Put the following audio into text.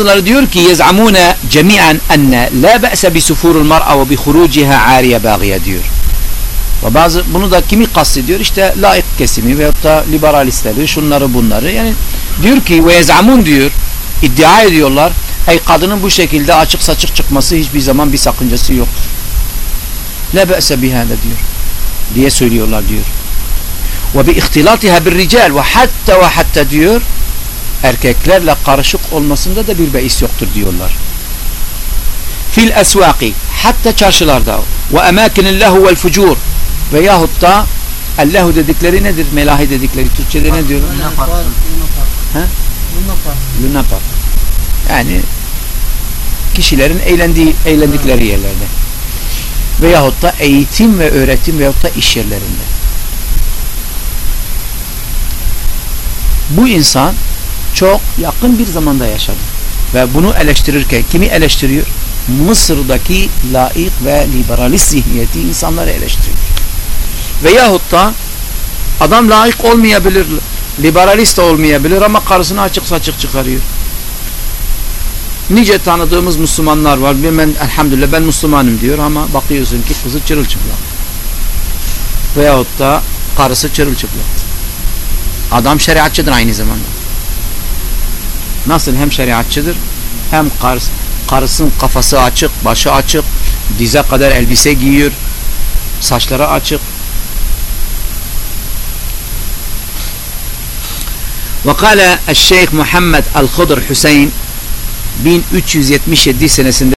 Bazıları diyor ki yez'amune cemi'an enne la be'se bi sufurul mar'a ve bi huruciha ariye bagiye diyor. Ve bazı bunu da kimi kastediyor? İşte laik kesimi veyahut da liberalistleri, şunları bunları. Yani diyor ki ve yez'amun diyor, iddia ediyorlar. Ey kadının bu şekilde açık saçık çıkması hiçbir zaman bir sakıncası yoktur. La be'se bihâde diyor. Diye söylüyorlar diyor. Ve bi ihtilatiha bir rical ve hatta ve hatta diyor erkeklerle karışık olmasında da bir beis yoktur diyorlar. Fil esvaki hatta çarşılarda ve emakinil lehu vel fucur veyahut da Allahu dedikleri nedir? Melahi dedikleri Türkçe'de ne diyor? Luna Park. Luna Park. Ha? Luna Park. Luna Park. Yani kişilerin eğlendiği, eğlendikleri yerlerde. Veyahut da eğitim ve öğretim veyahut da iş yerlerinde. Bu insan çok yakın bir zamanda yaşadı. Ve bunu eleştirirken kimi eleştiriyor? Mısır'daki laik ve liberalist zihniyeti insanları eleştiriyor. Veyahut da adam laik olmayabilir, liberalist olmayabilir ama karısını açık saçık çıkarıyor. Nice tanıdığımız Müslümanlar var. Ben elhamdülillah ben Müslümanım diyor ama bakıyorsun ki kızı çırılçıplak. Veyahut da karısı çırılçıplak. Adam şeriatçıdır aynı zamanda. Nasıl hem şeriatçıdır hem karısı, karısının kafası açık, başı açık, dize kadar elbise giyiyor, saçları açık. وقال الشيخ محمد الخضر حسين 1377 senesinde